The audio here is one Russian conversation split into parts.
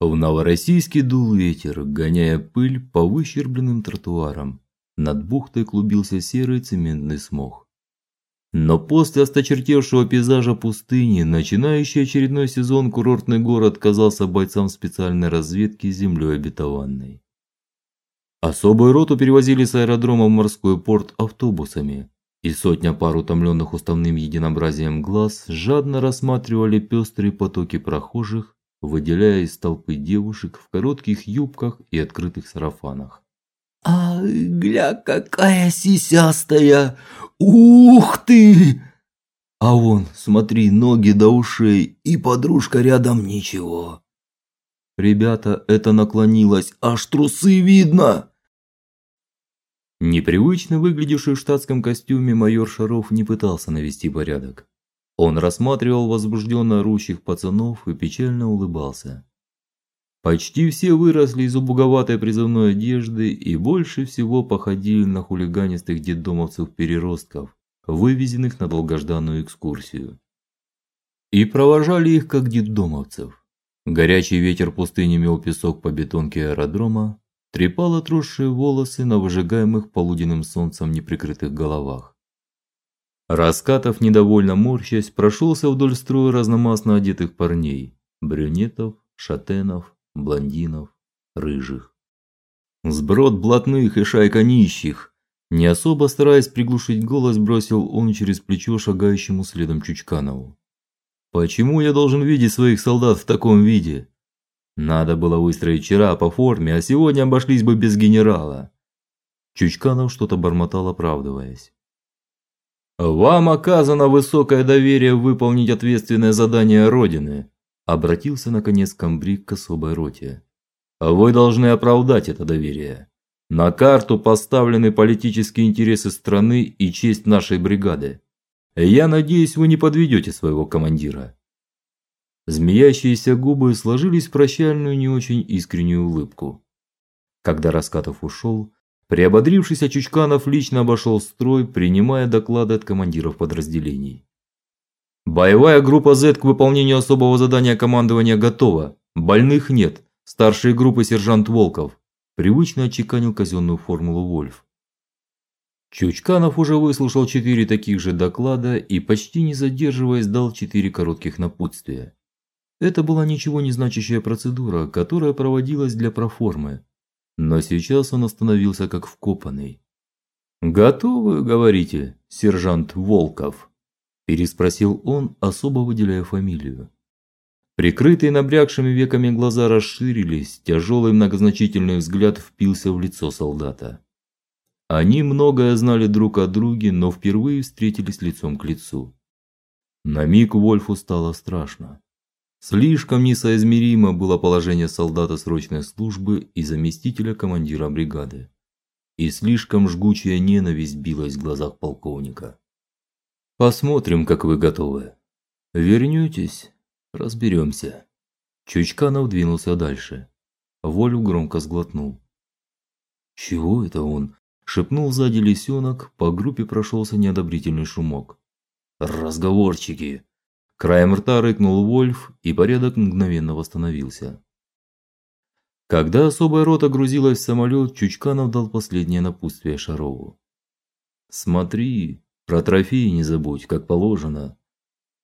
В Новороссийске дул ветер, гоняя пыль по выщербленным тротуарам. Над бухтой клубился серый цементный смог. Но после осточертевшего пейзажа пустыни, начинающий очередной сезон курортный город казался бойцам специальной разведки землей обетованной. Особую роту перевозили с аэродрома в морской порт автобусами, и сотня пар утомленных уставным единообразием глаз жадно рассматривали пестрые потоки прохожих, выделяя из толпы девушек в коротких юбках и открытых сарафанах. А гля какая сисястая! Ух ты! А вон, смотри, ноги до ушей, и подружка рядом ничего. Ребята, это наклонилось, аж трусы видно. Непривычно выглядевший в штатском костюме майор Шаров не пытался навести порядок. Он рассматривал возбужденно орущих пацанов и печально улыбался. Почти все выросли из убоговатой призывной одежды и больше всего походили на хулиганистых детдомовцев-переростков, вывезенных на долгожданную экскурсию. И провожали их как детдомовцев. Горячий ветер пустыни мел песок по бетонке аэродрома, трепал отросшие волосы на выжигаемых полуденным солнцем неприкрытых головах. Раскатов недовольно морщась прошелся вдоль строя разномастно одетых парней: брюнетов, шатенов, блондинов, рыжих. Сброд блатных и шайка нищих. Не особо стараясь приглушить голос, бросил он через плечо шагающему следом Чучканову. Почему я должен видеть своих солдат в таком виде? Надо было выстроить вчера по форме, а сегодня обошлись бы без генерала. Чучканов что-то бормотал, оправдываясь. Вам оказано высокое доверие выполнить ответственное задание родины, обратился наконец комбриг к особой роте. Вы должны оправдать это доверие. На карту поставлены политические интересы страны и честь нашей бригады. Я надеюсь, вы не подведете своего командира. Змеящиеся губы сложились в прощальную не очень искреннюю улыбку. Когда Раскатов ушел, приободрившийся Чучканов лично обошел строй, принимая доклады от командиров подразделений. Боевая группа Z к выполнению особого задания командования готова. Больных нет. Старшие группы сержант Волков привычно отчеканил казенную формулу Вольф. Чучканов уже выслушал четыре таких же доклада и почти не задерживаясь дал четыре коротких напутствия. Это была ничего не значащая процедура, которая проводилась для проформы. Но сейчас он остановился как вкопанный. Готовы, говорите, сержант Волков? переспросил он, особо выделяя фамилию. Прикрытые набрякшими веками глаза расширились, тяжелый многозначительный взгляд впился в лицо солдата. Они многое знали друг о друге, но впервые встретились лицом к лицу. На миг Вольфу стало страшно. Слишком несоизмеримо было положение солдата срочной службы и заместителя командира бригады. И слишком жгучая ненависть билась в глазах полковника. Посмотрим, как вы готовы. Вернётесь, разберемся. Чучканов двинулся дальше. Волю громко сглотнул. Чего это он? шепнул сзади лисенок, по группе прошелся неодобрительный шумок. Разговорчики. Краем рта рыкнул Вольф, и порядок мгновенно восстановился. Когда особая рота грузилась в самолет, Чучканов дал последнее напутствие Шарову. Смотри, про трофеи не забудь, как положено.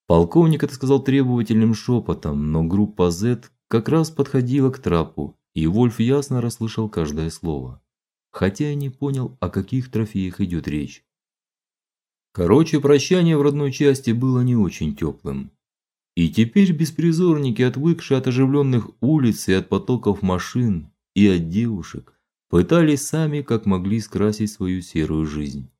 Полковник это сказал требовательным шепотом, но группа Z как раз подходила к трапу, и Вольф ясно расслышал каждое слово хотя и не понял, о каких трофеях идет речь. Короче, прощание в родной части было не очень теплым. И теперь беспризорники, отвыкшие от оживленных улиц и от потоков машин и от девушек, пытались сами как могли скрасить свою серую жизнь.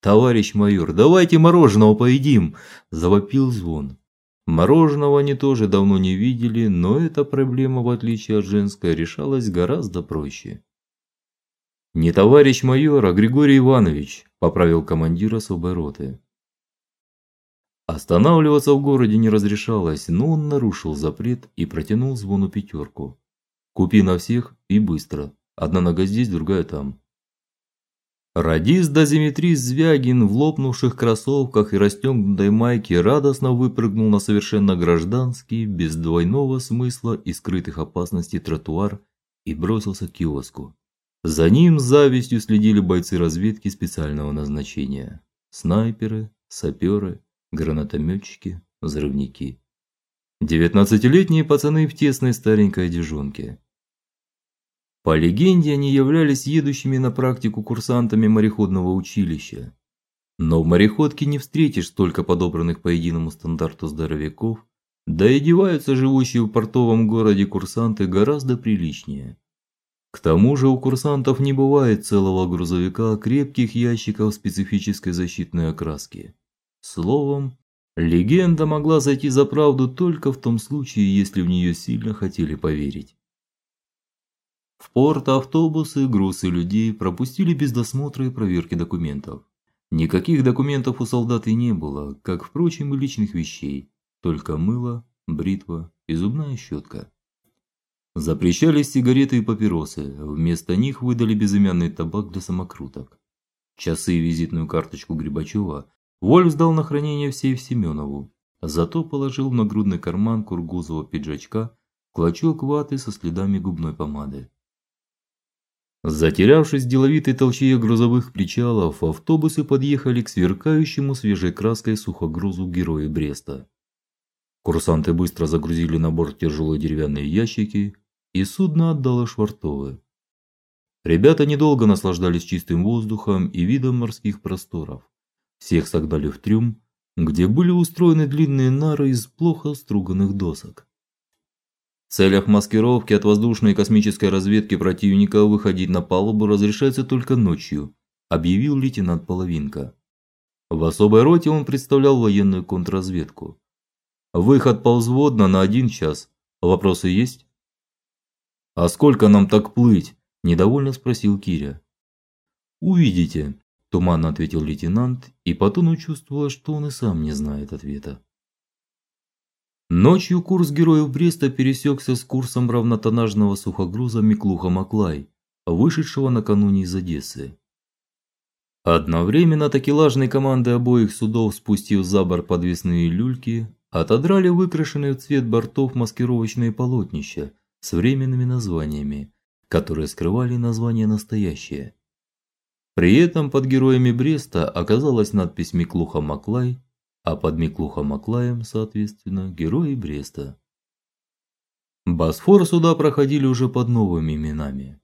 Товарищ майор, давайте мороженого поедим, завопил звон. Мороженого они тоже давно не видели, но эта проблема, в отличие от женской, решалась гораздо проще. Не товарищ майор, а Григорий Иванович, поправил командир особой роты. Останавливаться в городе не разрешалось, но он нарушил запрет и протянул звону пятерку. Купи на всех и быстро. Одна нога здесь, другая там. Радист Дозиметрист Звягин в лопнувших кроссовках и расстегнутой майке радостно выпрыгнул на совершенно гражданский, без двойного смысла и скрытых опасностей тротуар и бросился к киоску. За ним с завистью следили бойцы разведки специального назначения: снайперы, саперы, гранатометчики, взрывники. Девятнадцатилетние пацаны в тесной старенькой одежонке. По легенде, они являлись едущими на практику курсантами мореходного училища. Но в мореходке не встретишь столько подобранных по единому стандарту здоровяков, да и одеваются живущие в портовом городе курсанты гораздо приличнее. К тому же у курсантов не бывает целого грузовика крепких ящиков специфической защитной окраски. Словом, легенда могла зайти за правду только в том случае, если в нее сильно хотели поверить. В порт автобусы, грузы людей пропустили без досмотра и проверки документов. Никаких документов у солдат и не было, как впрочем и личных вещей, только мыло, бритва и зубная щетка. Запрещались сигареты и папиросы, вместо них выдали безымянный табак для самокруток. Часы и визитную карточку Грибачева Вольф сдал на хранение в сейф Семенову, зато положил в нагрудный карман кургузового пиджачка клочок ваты со следами губной помады. Затерявшись в деловитой толчее грузовых причалов, автобусы подъехали к сверкающему свежей краской сухогрузу Герои Бреста. Курсанты быстро загрузили на борт тяжелые деревянные ящики, и судно отдало швартовы. Ребята недолго наслаждались чистым воздухом и видом морских просторов. Всех согнали в трюм, где были устроены длинные нары из плохо струганных досок. В целях маскировки от воздушной и космической разведки противника выходить на палубу разрешается только ночью, объявил лейтенант Половинка. В особой роте он представлял военную контрразведку. Выход ползводно на один час. Вопросы есть? А сколько нам так плыть? недовольно спросил Киря. Увидите, туманно ответил лейтенант, и потом чувствовал, что он и сам не знает ответа. Ночью курс героев Бреста пересекся с курсом равнотоннажного сухогруза Миклуха-Маклай, вышедшего накануне из Одессы. Одновременно такелажные команды обоих судов, спустив за борт подвесные люльки, отодрали выкрашенные в цвет бортов маскировочные полотнища с временными названиями, которые скрывали название настоящее. При этом под героями Бреста оказалась надпись Миклуха-Маклай а под Миклухом-Аклаем, соответственно, герои Бреста. Босфор суда проходили уже под новыми именами.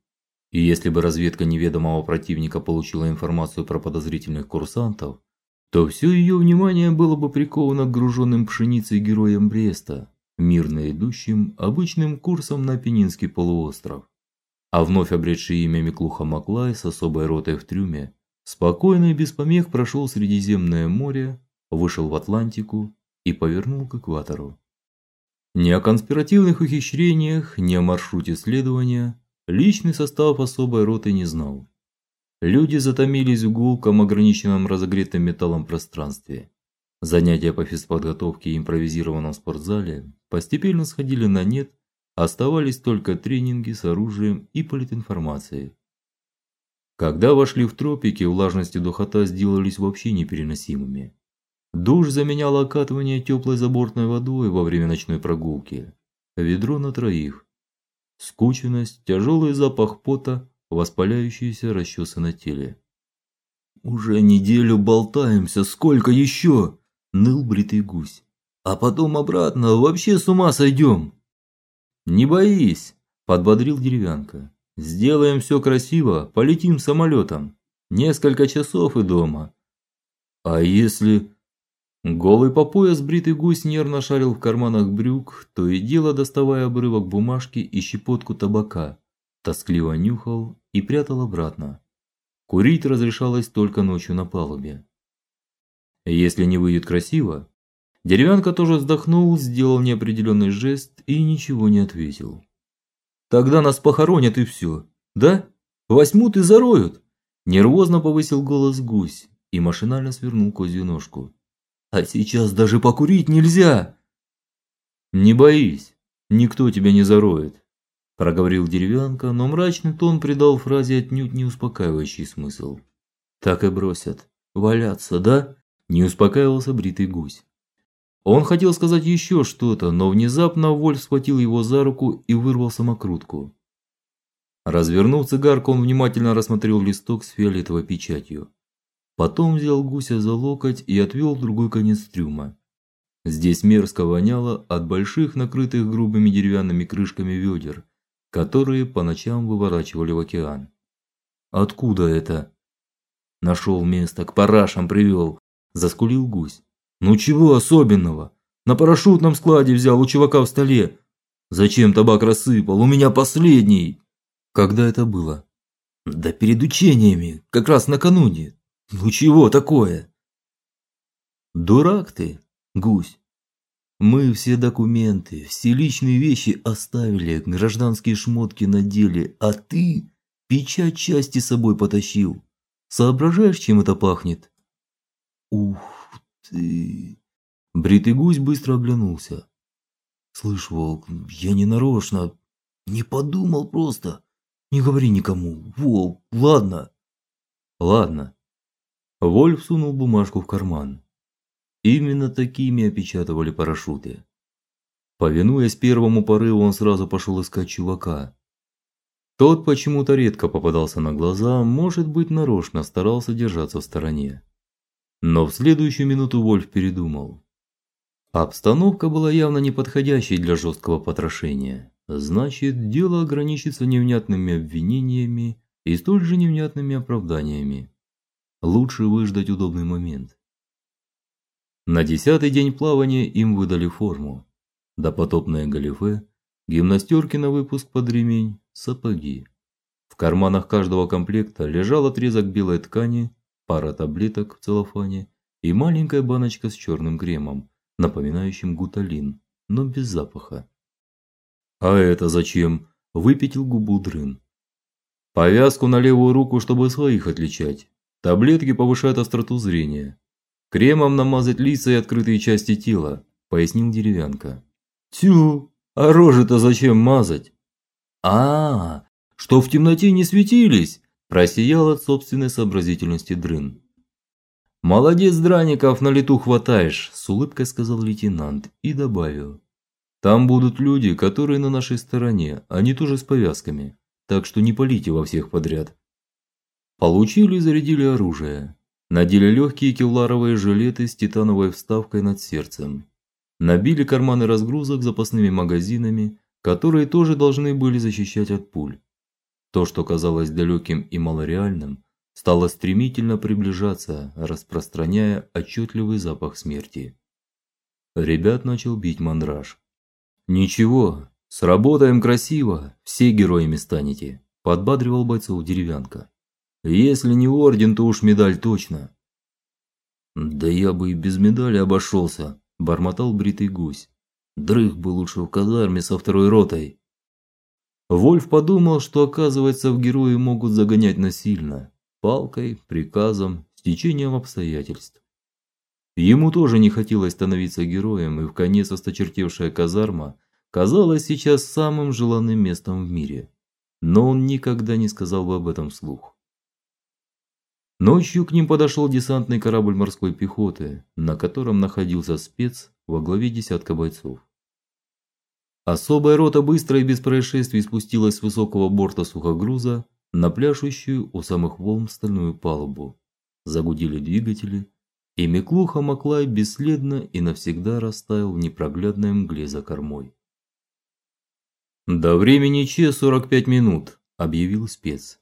И если бы разведка неведомого противника получила информацию про подозрительных курсантов, то все ее внимание было бы приковано к груженным пшеницей героям Бреста, мирно идущим обычным курсом на Пенинский полуостров. А вновь обретший имя Миклуха Маклай с особой ротой в трюме спокойно и без помех прошел Средиземное море вышел в Атлантику и повернул к экватору. Ни о конспиративных ухищрениях, ни о маршруте следования личный состав особой роты не знал. Люди затомились в гулком, ограниченном разогретым металлом пространстве. Занятия по физподготовке и импровизированном спортзале постепенно сходили на нет, оставались только тренинги с оружием и политинформацией. Когда вошли в тропики, влажность и духота сделались вообще непереносимыми. Душ заменял окатывание теплой забортной водой во время ночной прогулки. Ведро на троих. Скученность, тяжелый запах пота, воспаляющиеся расчесы на теле. Уже неделю болтаемся, сколько еще?» – ныл бритый гусь. А потом обратно, вообще с ума сойдем!» Не боись, подбодрил деревянка. Сделаем все красиво, полетим самолетом. Несколько часов и дома. А если Голый по пояс бритый гусь нервно шарил в карманах брюк, то и дело доставая обрывок бумажки и щепотку табака, тоскливо нюхал и прятал обратно. Курить разрешалось только ночью на палубе. Если не выйдет красиво, Деревянка тоже вздохнул, сделал неопределенный жест и ничего не ответил. Тогда нас похоронят и все, да? Возьмут и зароют. Нервозно повысил голос гусь и машинально свернул козью ножку. А сейчас даже покурить нельзя. Не боись, никто тебя не зароет, проговорил деревянка, но мрачный тон придал фразе отнюдь не успокаивающий смысл. Так и бросят. Валяться, да? Не успокаивался бритый гусь. Он хотел сказать еще что-то, но внезапно Вольф схватил его за руку и вырвал самокрутку. Развернув цигарку, он внимательно рассмотрел листок с фиолетовой печатью. Потом взял гуся за локоть и отвел в другой конец трюма. Здесь мерзко воняло от больших накрытых грубыми деревянными крышками ведер, которые по ночам выворачивали в океан. Откуда это? Нашел место, к парашам привел. заскулил гусь. Ну чего особенного? На парашютном складе взял у чувака в столе. Зачем табак рассыпал? У меня последний. Когда это было? Да перед учениями, как раз накануне. Ну чего такое? Дурак ты, гусь. Мы все документы, все личные вещи оставили, гражданские шмотки надели, а ты печать части собой потащил. Соображаешь, чем это пахнет? Ух ты. Бритый гусь быстро оглянулся. Слышь, волк, я не нарочно, не подумал просто. Не говори никому. Волк, ладно. Ладно. Вольф сунул бумажку в карман. Именно такими опечатывали парашюты. Повинуясь первому порыву, он сразу пошел искать чувака. Тот почему-то редко попадался на глаза, может быть, нарочно старался держаться в стороне. Но в следующую минуту Вольф передумал. Обстановка была явно неподходящей для жесткого потрошения. Значит, дело ограничится невнятными обвинениями и столь же невнятными оправданиями. Лучше выждать удобный момент. На десятый день плавания им выдали форму: допотопное галифе, гимнастерки на выпуск под ремень, сапоги. В карманах каждого комплекта лежал отрезок белой ткани, пара таблеток в целлофане и маленькая баночка с черным кремом, напоминающим гуталин, но без запаха. А это зачем? выпятил губу Дрын. Повязку на левую руку, чтобы своих отличать. Таблетки повышают остроту зрения. Кремом намазать лица и открытые части тела, пояснил деревянка. Тю, а рожи-то зачем мазать? А, -а, -а что в темноте не светились, просиял от собственной сообразительности Дрын. Молодец, Драников, на лету хватаешь, с улыбкой сказал лейтенант и добавил: Там будут люди, которые на нашей стороне, они тоже с повязками. Так что не полите во всех подряд. Получили и зарядили оружие. Надели легкие кевларовые жилеты с титановой вставкой над сердцем. Набили карманы разгрузок запасными магазинами, которые тоже должны были защищать от пуль. То, что казалось далеким и малореальным, стало стремительно приближаться, распространяя отчетливый запах смерти. Ребят начал бить мандраж. Ничего, сработаем красиво, все героями станете, подбадривал бойцов деревянка. Если не орден, то уж медаль точно. Да я бы и без медали обошелся, бормотал бритый гусь. Дрых бы лучше в казарме со второй ротой. Вольф подумал, что оказывается в герои могут загонять насильно, палкой, приказом, стечением обстоятельств. Ему тоже не хотелось становиться героем, и в конец осточертевшая казарма казалась сейчас самым желанным местом в мире. Но он никогда не сказал бы об этом вслух. Ночью к ним подошел десантный корабль морской пехоты, на котором находился спец во главе десятка бойцов. Особая рота быстро и без происшествий спустилась с высокого борта сухогруза на пляшущую у самых волн стальную палубу. Загудели двигатели, и Миклуха Маклай бесследно и навсегда растаял в непроглядной мгле за кормой. До времени Че 45 минут, объявил спец.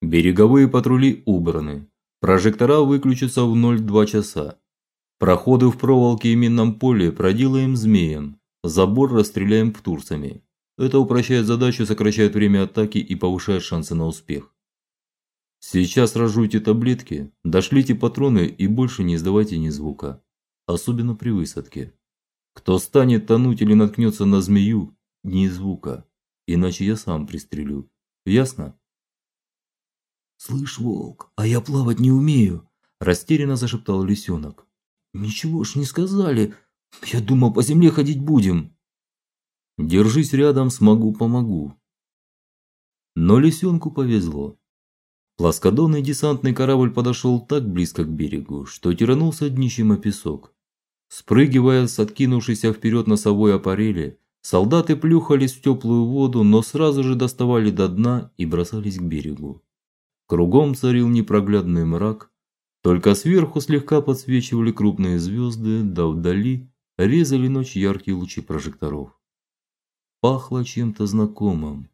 Береговые патрули убраны. Прожектора выключатся в 02 часа. Проходы в проволоке и минном поле проделаем змеем. Забор расстреляем птурцами. Это упрощает задачу, сокращает время атаки и повышает шансы на успех. Сейчас разжуйте таблетки, дошлите патроны и больше не издавайте ни звука, особенно при высадке. Кто станет тонуть или наткнется на змею, ни звука, иначе я сам пристрелю. Ясно? Слышь, волк, а я плавать не умею, растерянно зашептал лисенок. Ничего ж не сказали. Я думал, по земле ходить будем. Держись рядом, смогу, помогу. Но лисенку повезло. Плоскодонный десантный корабль подошел так близко к берегу, что тиранулся днищем о песок. Спрыгивая с откинувшейся вперед носовой аппарели, солдаты плюхались в теплую воду, но сразу же доставали до дна и бросались к берегу. Кругом царил непроглядный мрак, только сверху слегка подсвечивали крупные звезды, да вдали резали ночь яркие лучи прожекторов. Пахло чем-то знакомым.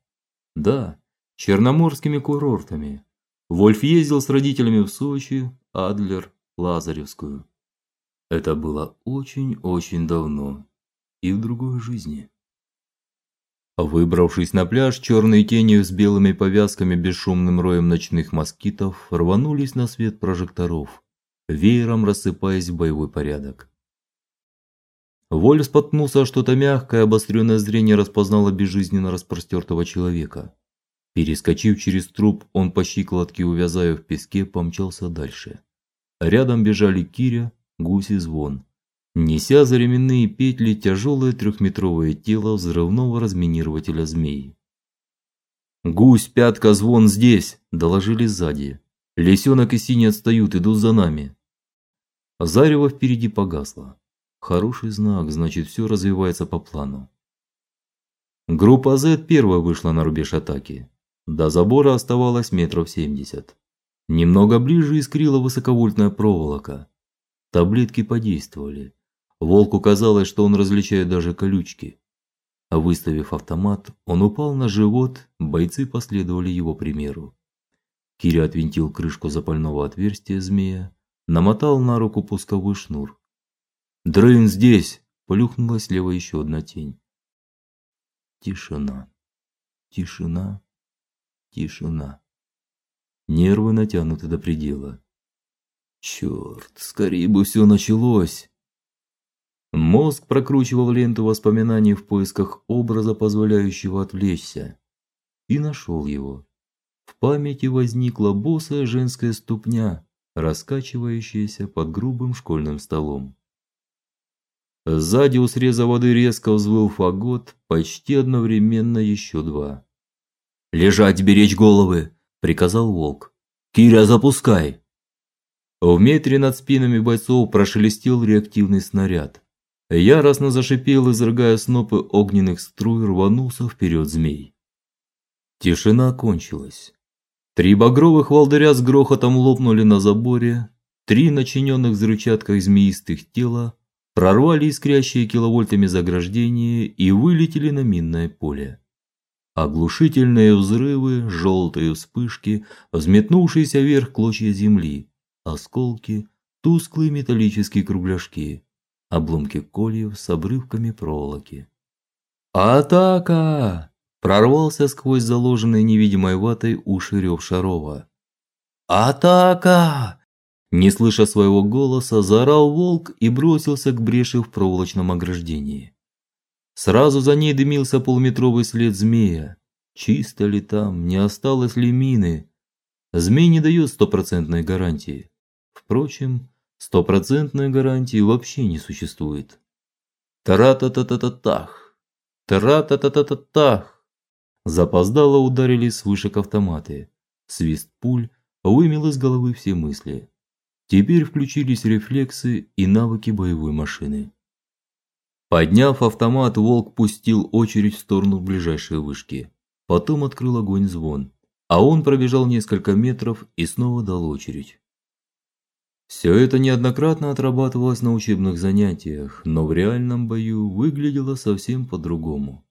Да, черноморскими курортами. Вольф ездил с родителями в Сочи, Адлер, Лазаревскую. Это было очень-очень давно и в другой жизни. Выбравшись на пляж, черные тени с белыми повязками бесшумным роем ночных москитов рванулись на свет прожекторов, веером рассыпаясь в боевой порядок. Воль споткнулся что-то мягкое, обостренное зрение распознало безжизненно распростертого человека. Перескочив через труп, он по щиколотке увязая в песке, помчался дальше. Рядом бежали Киря, Гусь и Звон, неся за ременные петли тяжелое трехметровое тело взрывного разминирователя змей. Гусь, пятка, Звон здесь, доложили сзади. Лисенок и Синий отстают, идут за нами. Зарево впереди погасло. Хороший знак, значит, все развивается по плану. Группа Z первая вышла на рубеж атаки. До забора оставалось метров семьдесят. Немного ближе искрила высоковольтная проволока. Таблетки подействовали. Волку казалось, что он различает даже колючки. А выставив автомат, он упал на живот, бойцы последовали его примеру. Киря отвинтил крышку запального отверстия змея, намотал на руку пусковой шнур. "Дрын здесь", плюхнула слева еще одна тень. Тишина. Тишина. Тишина. Нервы натянуты до предела. Черт, скорее бы все началось. Мозг прокручивал ленту воспоминаний в поисках образа, позволяющего отвлечься, и нашел его. В памяти возникла босая женская ступня, раскачивающаяся под грубым школьным столом. Сзади у среза воды резко взвыл фагот, почти одновременно еще два. Лежать, беречь головы, приказал волк. Киря, запускай. В метре над спинами бойцов прошелестел реактивный снаряд. Яростно зашипел, изрыгая снопы огненных струй, рванулся вперед змей. Тишина кончилась. Три багровых волдыря с грохотом лопнули на заборе, три начиненных взрывчаткой змеистых тела прорвали искрящие киловольтами заграждение и вылетели на минное поле. Оглушительные взрывы, желтые вспышки, взметнувшиеся вверх клочья земли, осколки, тусклые металлические кругляшки, обломки кольев с обрывками проволоки. Атака! Прорвался сквозь заложенные невидимой ватой уши рев Шарова. Атака! Не слыша своего голоса, заорал волк и бросился к бреши в проволочном ограждении. Сразу за ней дымился полуметровый след змея. Чисто ли там, не осталось ли мины? Змей не дает стопроцентной гарантии. Впрочем, стопроцентной гарантии вообще не существует. Тара-та-та-та-та-тах. Тара-та-та-та-та-тах. Запоздало ударили с вышек автоматы. Свист пуль вымел из головы все мысли. Теперь включились рефлексы и навыки боевой машины. Подняв автомат, Волк пустил очередь в сторону ближайшей вышки. Потом открыл огонь звон, а он пробежал несколько метров и снова дал очередь. Все это неоднократно отрабатывалось на учебных занятиях, но в реальном бою выглядело совсем по-другому.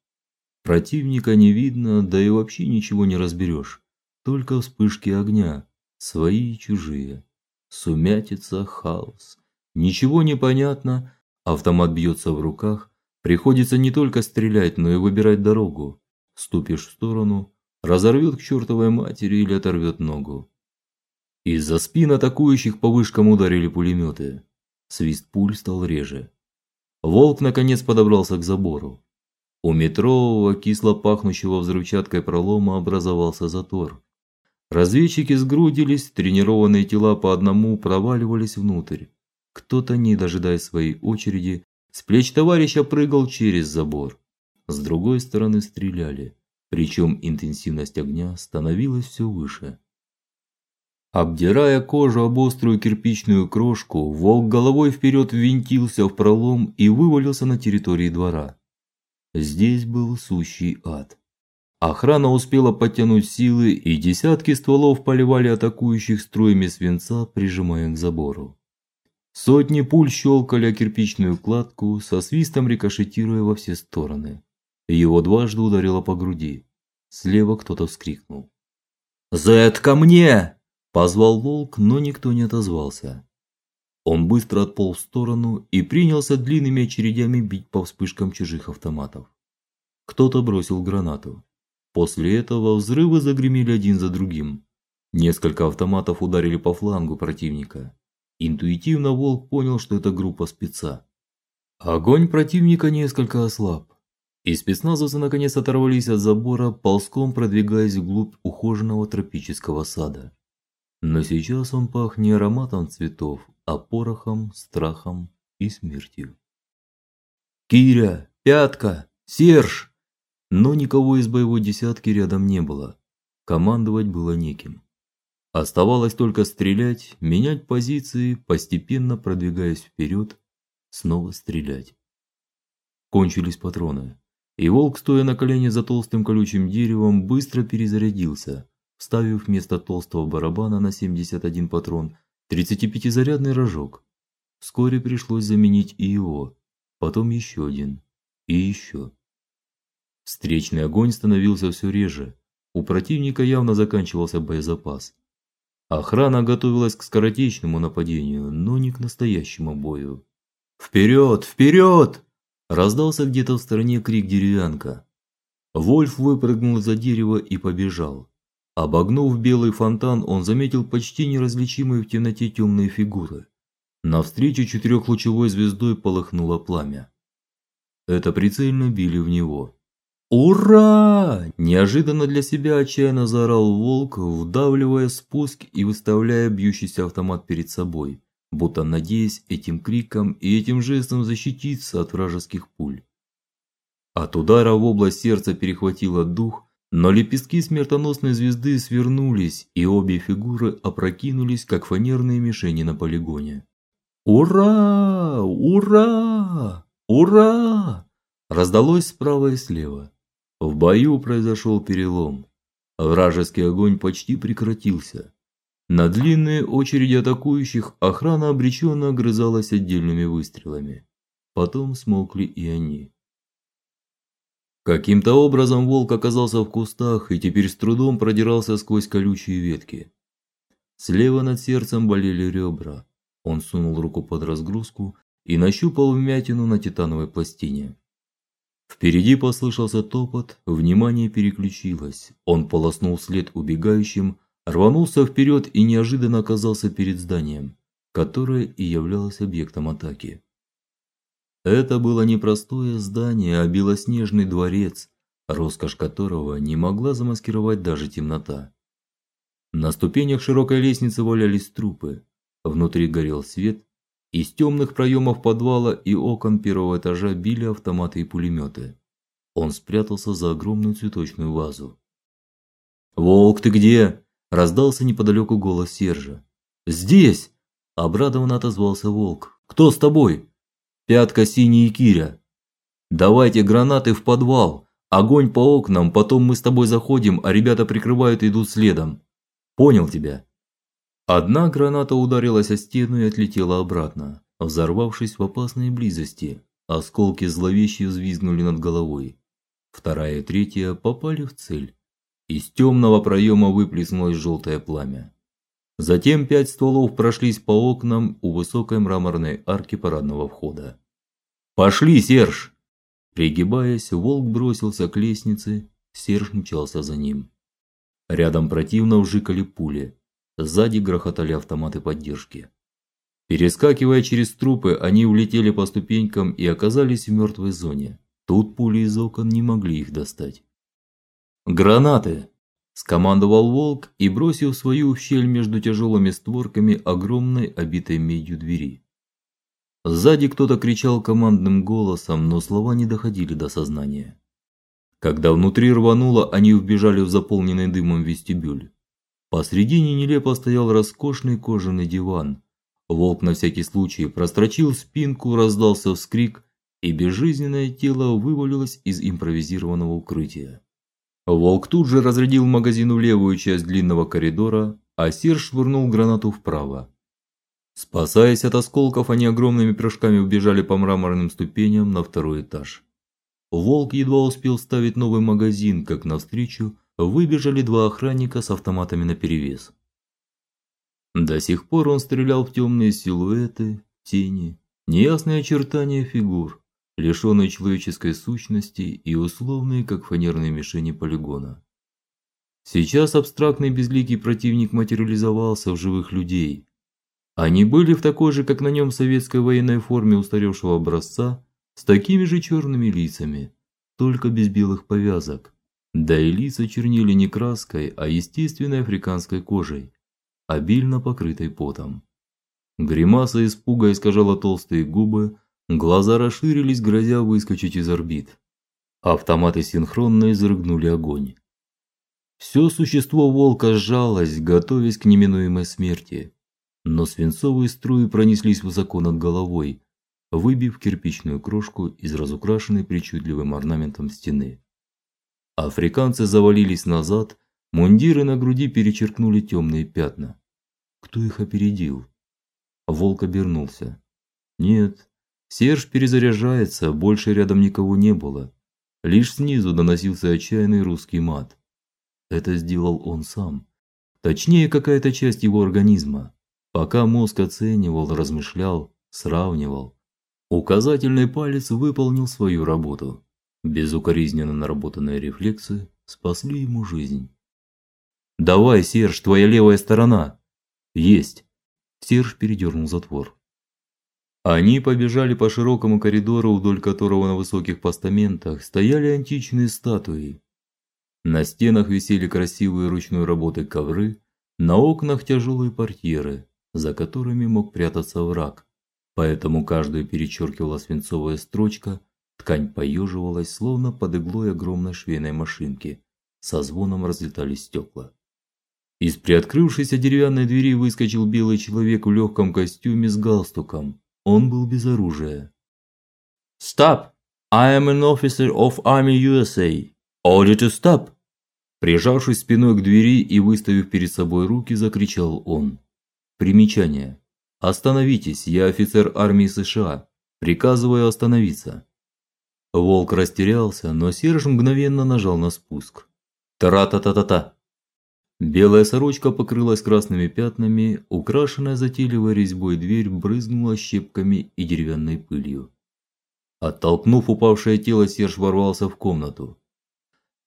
Противника не видно, да и вообще ничего не разберешь. Только вспышки огня, свои и чужие. Сумятица, хаос. Ничего не понятно Автомат бьется в руках, приходится не только стрелять, но и выбирать дорогу. Ступишь в сторону, разорвет к чертовой матери или оторвет ногу. Из-за спин атакующих по вышкам ударили пулеметы. Свист пуль стал реже. Волк наконец подобрался к забору. У метрового кисло пахнущего взрывчаткой пролома образовался затор. Разведчики сгрудились, тренированные тела по одному проваливались внутрь. Кто-то, не дожидаясь своей очереди, с плеч товарища прыгал через забор. С другой стороны стреляли, причем интенсивность огня становилась все выше. Обдирая кожу об острую кирпичную крошку, волк головой вперед ввинтился в пролом и вывалился на территории двора. Здесь был сущий ад. Охрана успела подтянуть силы, и десятки стволов поливали атакующих струями свинца, прижимая к забору. Сотни пуль щелкали о кирпичную кладку, со свистом рикошетируя во все стороны. Его дважды ударило по груди. Слева кто-то вскрикнул. "Зэт, ко мне!" Позвал волк, но никто не отозвался. Он быстро отполз в сторону и принялся длинными очередями бить по вспышкам чужих автоматов. Кто-то бросил гранату. После этого взрывы загремели один за другим. Несколько автоматов ударили по флангу противника. Интуитивно волк понял, что это группа спеца. Огонь противника несколько ослаб. И спецназовцы наконец оторвались от забора, ползком продвигаясь вглубь ухоженного тропического сада. Но сейчас он пах не ароматом цветов, а порохом, страхом и смертью. Киря, Пятка, Серж. Но никого из боевой десятки рядом не было. Командовать было неким. Оставалось только стрелять, менять позиции, постепенно продвигаясь вперед, снова стрелять. Кончились патроны. И волк, стоя на колене за толстым колючим деревом, быстро перезарядился вставив вместо толстого барабана на 71 патрон 35-зарядный рожок. Вскоре пришлось заменить и его, потом еще один и еще. Встречный огонь становился все реже. У противника явно заканчивался боезапас. Охрана готовилась к скоротечному нападению, но не к настоящему бою. «Вперед! Вперед!» раздался где-то в стороне крик деревянка. Вольф выпрыгнул за дерево и побежал. Обогнув белый фонтан, он заметил почти неразличимые в темноте темные фигуры. Навстречу четырехлучевой звездой полыхнуло пламя. Это прицельно били в него. Ура! Неожиданно для себя отчаянно заорал волк, вдавливая спуск и выставляя бьющийся автомат перед собой, будто надеясь этим криком и этим жестом защититься от вражеских пуль. От удара в область сердца перехватило дух, но лепестки смертоносной звезды свернулись, и обе фигуры опрокинулись, как фанерные мишени на полигоне. Ура! Ура! Ура! раздалось справа и слева. В бою произошел перелом. Вражеский огонь почти прекратился. На длинные очереди атакующих охрана обреченно огрызалась отдельными выстрелами. Потом смолкли и они. Каким-то образом волк оказался в кустах и теперь с трудом продирался сквозь колючие ветки. Слева над сердцем болели ребра. Он сунул руку под разгрузку и нащупал вмятину на титановой пластине. Впереди послышался топот, внимание переключилось. Он полоснул вслед убегающим, рванулся вперед и неожиданно оказался перед зданием, которое и являлось объектом атаки. Это было не простое здание, а белоснежный дворец, роскошь которого не могла замаскировать даже темнота. На ступенях широкой лестницы валялись трупы. Внутри горел свет, из темных проемов подвала и окон первого этажа били автоматы и пулеметы. Он спрятался за огромную цветочную вазу. "Волк, ты где?" раздался неподалеку голос Сержа. "Здесь!" обрадованно отозвался Волк. "Кто с тобой?" Пятка, синий и Киря. Давайте гранаты в подвал. Огонь по окнам, потом мы с тобой заходим, а ребята прикрывают и идут следом. Понял тебя. Одна граната ударилась о стену и отлетела обратно, взорвавшись в опасной близости. Осколки зловеще взвизгнули над головой. Вторая и третья попали в цель. Из темного проема выплеснулось желтое пламя. Затем пять стволов прошлись по окнам у высокой мраморной арки парадного входа. Пошли, Серж. Пригибаясь, волк бросился к лестнице, Серж мчался за ним. Рядом противно вжикали пули, сзади грохотали автоматы поддержки. Перескакивая через трупы, они улетели по ступенькам и оказались в мертвой зоне. Тут пули из окон не могли их достать. Гранаты, скомандовал волк и бросил свою в щель между тяжелыми створками огромной обитой медью двери. Сзади кто-то кричал командным голосом, но слова не доходили до сознания. Когда внутри рвануло, они вбежали в заполненный дымом вестибюль. Посредине нелепо стоял роскошный кожаный диван. Волк на всякий случай прострочил спинку, раздался вскрик, и безжизненное тело вывалилось из импровизированного укрытия. Волк тут же разрядил магазин в левую часть длинного коридора, а Серж швырнул гранату вправо. Спасаясь от осколков, они огромными прыжками убежали по мраморным ступеням на второй этаж. Волк едва успел ставить новый магазин, как навстречу выбежали два охранника с автоматами наперевес. До сих пор он стрелял в темные силуэты, тени, неясные очертания фигур, лишенные человеческой сущности и условные, как фанерные мишени полигона. Сейчас абстрактный безликий противник материализовался в живых людей. Они были в такой же, как на нем советской военной форме устаревшего образца, с такими же черными лицами, только без белых повязок. Да и лица чернили не краской, а естественной африканской кожей, обильно покрытой потом. Гримаса испуга искажала толстые губы, глаза расширились, грозя выскочить из орбит. Автоматы синхронно изрыгнули огонь. Все существо волка сжалось, готовясь к неминуемой смерти, но свинцовые струи пронеслись высоко над головой, выбив кирпичную крошку из разукрашенной причудливым орнаментом стены. Африканцы завалились назад, мундиры на груди перечеркнули темные пятна. Кто их опередил? Волк обернулся. Нет, Серж перезаряжается, больше рядом никого не было. Лишь снизу доносился отчаянный русский мат. Это сделал он сам. Точнее, какая-то часть его организма. Пока мозг оценивал, размышлял, сравнивал, указательный палец выполнил свою работу. Безукоризненно наработанные рефлексы спасли ему жизнь. Давай, Серж, твоя левая сторона. Есть. Серж передернул затвор. Они побежали по широкому коридору, вдоль которого на высоких постаментах стояли античные статуи. На стенах висели красивые ручной работы ковры, на окнах тяжелые портьеры, за которыми мог прятаться враг. Поэтому каждую перечеркивала свинцовая строчка, Ткань поеживалась, словно под иглой огромной швейной машинки. Со звоном разлетались стекла. Из приоткрывшейся деревянной двери выскочил белый человек в легком костюме с галстуком. Он был без оружия. Stop! I am an officer of Army USA. Order to stop! Прижавшись спиной к двери и выставив перед собой руки, закричал он. Примечание: Остановитесь, я офицер армии США. Приказываю остановиться. Волк растерялся, но Серж мгновенно нажал на спуск. Тара-та-та-та-та. Белая сорочка покрылась красными пятнами, украшенная затейливой резьбой дверь брызнула щепками и деревянной пылью. Оттолкнув упавшее тело, Серж ворвался в комнату.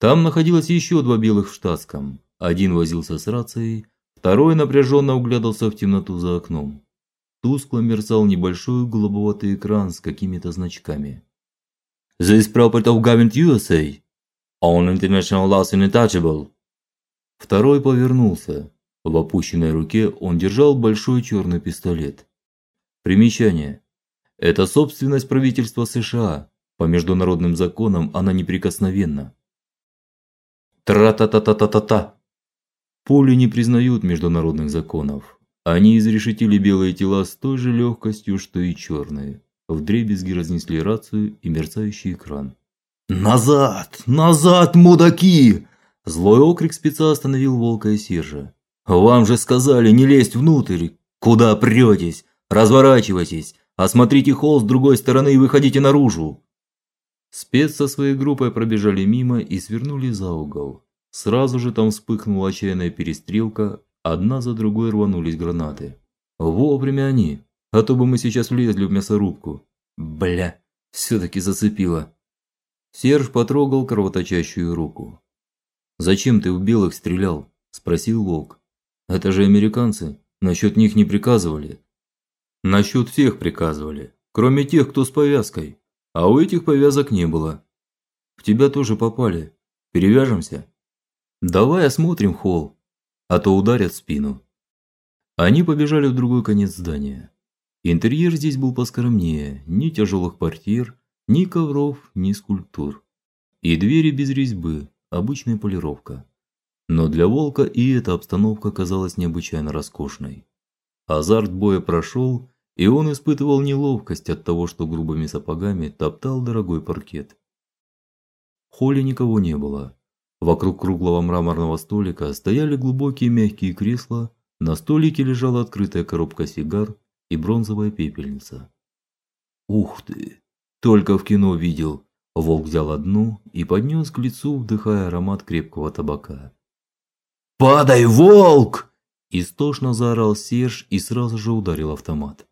Там находилось еще два белых в штатском. Один возился с рацией, второй напряженно углядывался в темноту за окном. Тускло мерцал небольшой голубоватый экран с какими-то значками. This property of government USA. On international laws untouchable. Второй повернулся. В опущенной руке он держал большой черный пистолет. Примечание: это собственность правительства США. По международным законам она неприкосновенна. Тра-та-та-та-та-та. Пули не признают международных законов. Они изрешетили белые тела с той же легкостью, что и черные. Вдребезги разнесли рацию и мерцающий экран. Назад, назад, мудаки! Злой окрик спеца остановил Волка и Сержа. Вам же сказали не лезть внутрь. Куда претесь? Разворачивайтесь, осмотрите холл с другой стороны и выходите наружу. Спец со своей группой пробежали мимо и свернули за угол. Сразу же там вспыхнула отчаянная перестрелка, одна за другой рванулись гранаты. Вовремя они а то бы мы сейчас влезли в мясорубку. Бля, все таки зацепило. Серж потрогал кровоточащую руку. Зачем ты в белых стрелял? спросил Волк. Это же американцы, насчет них не приказывали. Насчет всех приказывали, кроме тех, кто с повязкой. А у этих повязок не было. В тебя тоже попали. Перевяжемся. Давай осмотрим холл, а то ударят в спину. Они побежали в другой конец здания. Интерьер здесь был поскромнее, ни тяжелых портьер, ни ковров, ни скульптур. И двери без резьбы, обычная полировка. Но для волка и эта обстановка казалась необычайно роскошной. Азарт боя прошел, и он испытывал неловкость от того, что грубыми сапогами топтал дорогой паркет. В холле никого не было. Вокруг круглого мраморного столика стояли глубокие мягкие кресла, на столике лежала открытая коробка сигар и бронзовая пепельница. Ух ты, только в кино видел. Волк взял одну и поднес к лицу, вдыхая аромат крепкого табака. "Падай, волк!" истошно заорал Серж и сразу же ударил автомат.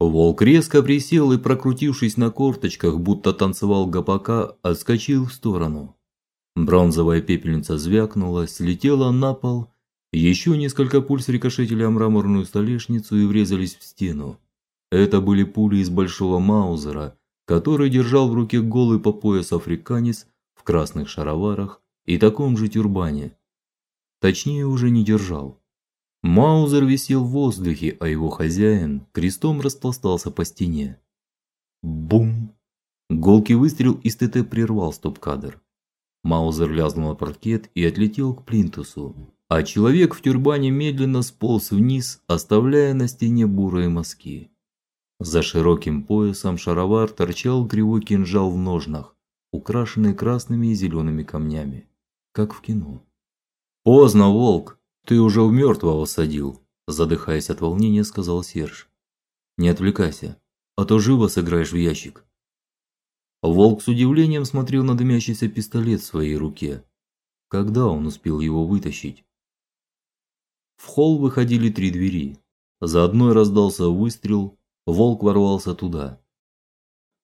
Волк резко присел и, прокрутившись на корточках, будто танцевал гопака, отскочил в сторону. Бронзовая пепельница звякнула, слетела на пол, еще несколько пуль срикошетили о мраморную столешницу и врезались в стену. Это были пули из большого маузера, который держал в руке голый по пояс африканец в красных шароварах и таком же тюрбане. Точнее, уже не держал. Маузер висел в воздухе, а его хозяин крестом распластался по стене. Бум! Голкий выстрел из ТТ прервал стоп-кадр. Маузер лязнул на паркет и отлетел к плинтусу, а человек в тюрбане медленно сполз вниз, оставляя на стене бурые мазки. За широким поясом шаровар торчал кривой кинжал в ножнах, украшенный красными и зелеными камнями, как в кино. Поздно, волк, ты уже у мертвого садил, задыхаясь от волнения, сказал Серж. Не отвлекайся, а то живо сыграешь в ящик. Волк с удивлением смотрел на дымящийся пистолет в своей руке. Когда он успел его вытащить? В холл выходили три двери. За одной раздался выстрел, волк ворвался туда.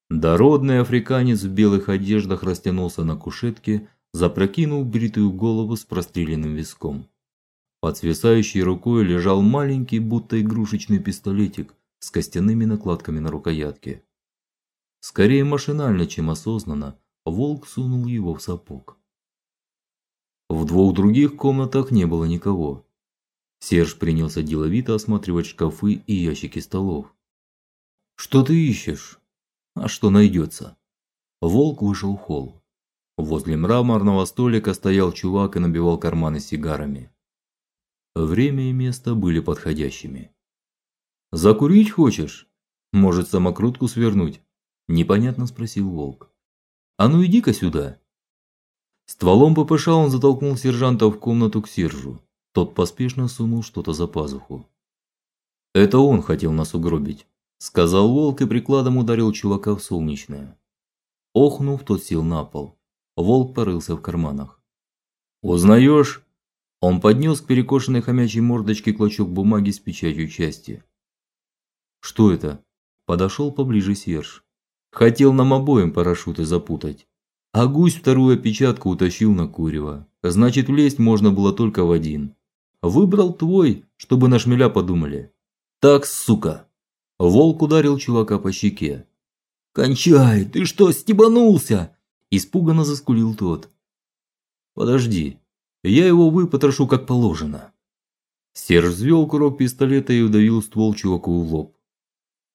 Дородный африканец в белых одеждах растянулся на кушетке, запрокинув бритую голову с простреленным виском. Под свисающей рукой лежал маленький, будто игрушечный пистолетик с костяными накладками на рукоятке. Скорее машинально, чем осознанно, волк сунул его в сапог. В двух других комнатах не было никого. Серж принялся деловито осматривать шкафы и ящики столов. Что ты ищешь? А что найдется?» Волк вышел в холл. Возле мраморного столика стоял чувак и набивал карманы сигарами. Время и место были подходящими. Закурить хочешь? Может, самокрутку свернуть? Непонятно спросил волк. А ну иди-ка сюда. Стволом ППШ он затолкнул сержанта в комнату к Сержу. Тот поспешно сунул что-то за пазуху. Это он хотел нас угробить, сказал волк и прикладом ударил чувака в солнечное. Охнув, тот сел на пол. Волк порылся в карманах. Узнаешь? Он поднес к перекошенной хомячей мордочке клочок бумаги с печатью части. Что это? Подошел поближе Серж. Хотел нам обоим парашюты запутать. А гусь вторую опечатку утащил на курево. Значит, влезть можно было только в один. Выбрал твой, чтобы на шмеля подумали. Так, сука. Волк ударил чувака по щеке. Кончай, ты что, стебанулся? испуганно заскулил тот. Подожди. Я его выпотрошу как положено. Серж взвел курок пистолета и удавил ствол чуваку в лоб.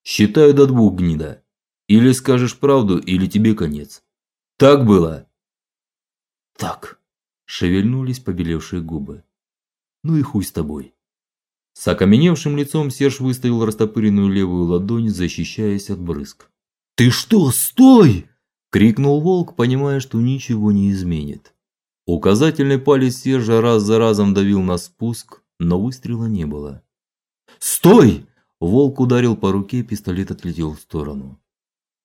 Считаю до двух, гнида. Или скажешь правду, или тебе конец. Так было. Так. Шевельнулись побелевшие губы. Ну и хуй с тобой. С окаменевшим лицом Серж выставил растопыренную левую ладонь, защищаясь от брызг. Ты что, стой! крикнул волк, понимая, что ничего не изменит. Указательный палец Сержа раз за разом давил на спуск, но выстрела не было. "Стой!" Волк ударил по руке, пистолет отлетел в сторону.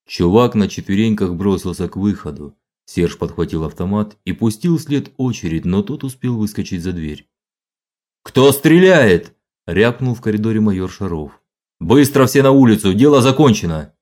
Чувак на четвереньках бросился к выходу. Серж подхватил автомат и пустил след очередь, но тот успел выскочить за дверь. Кто стреляет? рявкнул в коридоре майор Шаров. Быстро все на улицу, дело закончено.